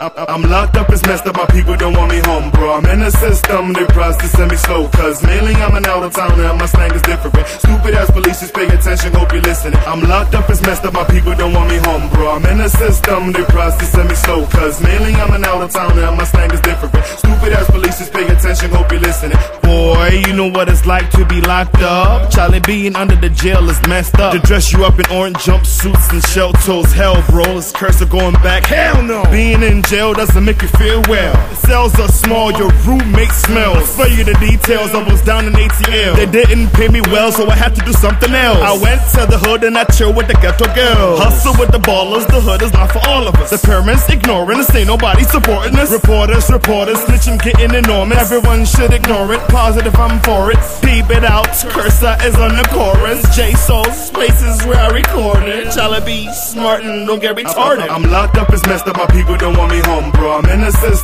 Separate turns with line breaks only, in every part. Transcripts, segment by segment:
I'm locked up, it's messed up, my people don't want me home, bro. I'm in the system, they send me slow. Cause mainly I'm an out of town and my slang is different. Stupid ass police, just pay attention, hope you listening. I'm locked up, it's messed up, my people don't want me home, bro. I'm in the system, they send me slow. Cause mainly I'm an out of town and my slang is different. Stupid attention, hope you listening.
Boy, you know what it's like to be locked up. Charlie being under the jail is messed up. To dress you up in orange jumpsuits and shell toes, hell, bro. It's curse of going back. Hell no. Being in jail doesn't make you feel well. Cells are small, your roommate smells. Spare you the details, I was down in ATL. They didn't pay me well, so I had to do something else. I went to the hood and I chill with the ghetto girls. Hustle with the ballers, the hood is not for all of us. The parents ignoring us, ain't nobody supporting us. Reporters, reporters, snitching, getting enormous. Everyone should ignore it. Positive, I'm for it. Peep it out. Cursor is on the chorus. J Soul's places where I record it. Charlie be smart and don't get retarded.
I'm locked up, it's messed up, my people don't want me home, bro. I'm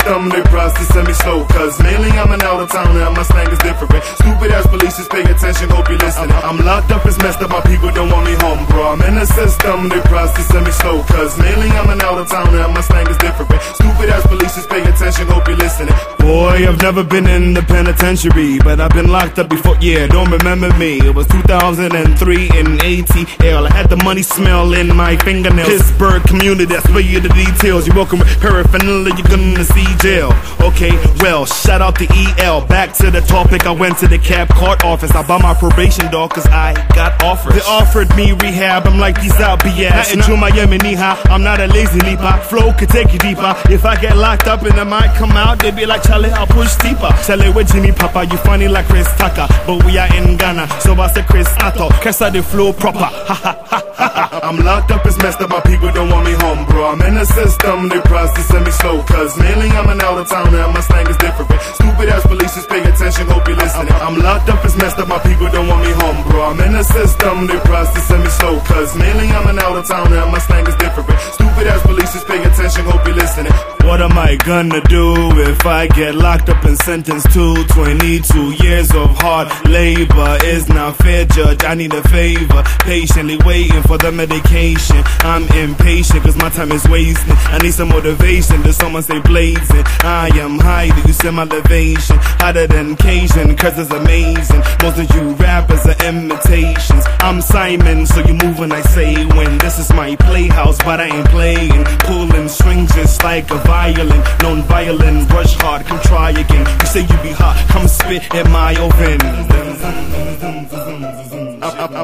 in the system, they press to send me slow. Cause mainly I'm an out of town and my slang is different. Stupid ass police, just pay attention, hope you listening. I'm locked up, it's messed up, my people don't want me home, bro. I'm in the system, they press to send me slow. Cause mainly I'm an out of town and my slang is different. Stupid ass police, just pay attention, hope you listening.
Boy, I've never been in the penitentiary, but I've been locked up before. Yeah, don't remember me. It was 2003 in ATL. I had the money smell in my fingernails. Pittsburgh community, that's where you the details. You welcome with paraphernalia, you're gonna see jail. Okay, well, shout out to EL. Back to the topic, I went to the cab court office. I bought my probation dog, cause I got offers. They offered me rehab, I'm like, these out BS. Not in Miami, Niha. I'm not a lazy leaper. Flow could take you deeper. If I get locked up and I might come out, they be like, Charlie, I'll push deeper. Charlie, with Jimmy Papa, you funny like Chris Tucker. But we are in Ghana, so I say Chris Attoh. Kessa the flow proper. Ha ha ha.
I'm locked up, it's messed up, my people don't want me home, bro. I'm in the system, they to send me slow. Cause mainly I'm an out of town and my slang is different. Stupid ass police, just pay attention, hope you listening. I'm locked up, it's messed up, my people don't want me home, bro. I'm in the system, they to send me slow. Cause mainly I'm an out of town and my slang is different. Stupid ass police, just pay attention, listening.
What am I gonna do if I get locked up and sentenced to 22 years of hard labor? Is not fair, judge. I need a favor. Patiently waiting for the medication. I'm impatient cause my time is wasting. I need some motivation. Does someone say blazing? I am high, do you see my elevation? Hotter than Cajun, cause it's amazing. Most of you rappers are imitations. I'm Simon, so you move when I say when. This is my playhouse, but I ain't playing. Pulling strings just like a violin. Non violin, rush hard, come try again. You say you be hot, come spit in my oven.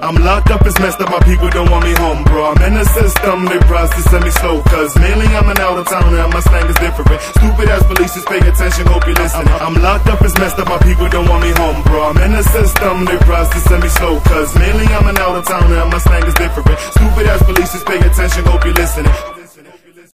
I'm locked up, it's messed up, my people don't want me home, bro. I'm in the system, they to send me slow. Cause mainly I'm an out of town and my slang is different. Stupid ass police, just pay attention, hope you listen. I'm locked up, it's messed up, my people don't want me home, bro. I'm in the system, they to send me slow. Cause mainly I'm an out of town and my slang is different.